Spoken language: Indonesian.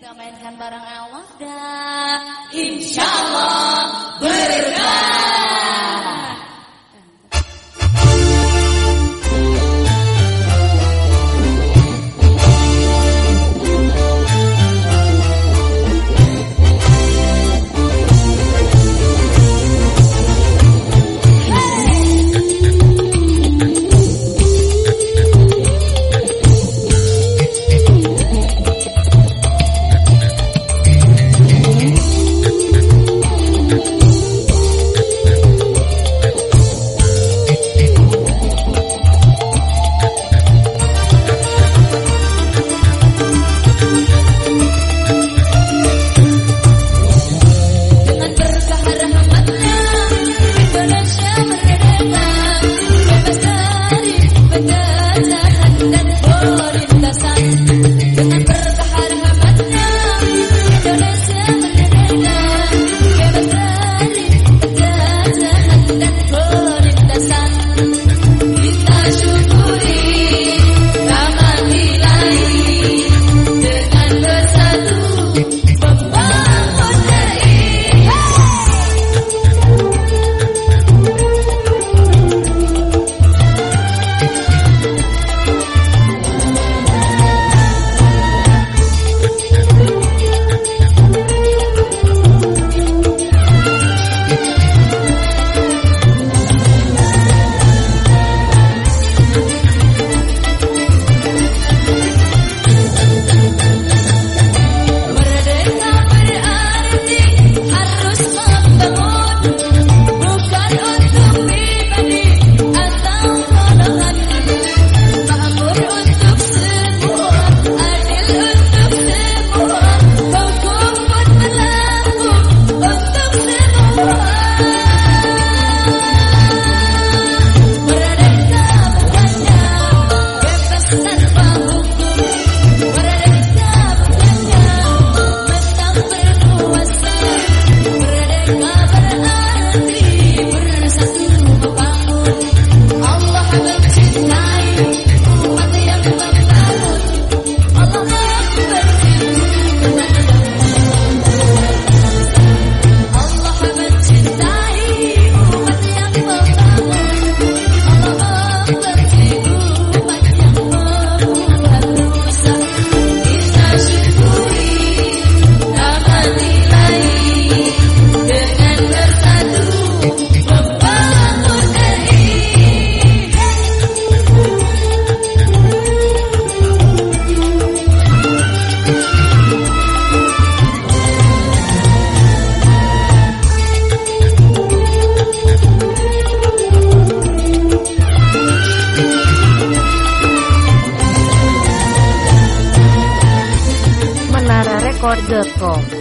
Kita mainkan bareng Allah dan insya Allah recorda com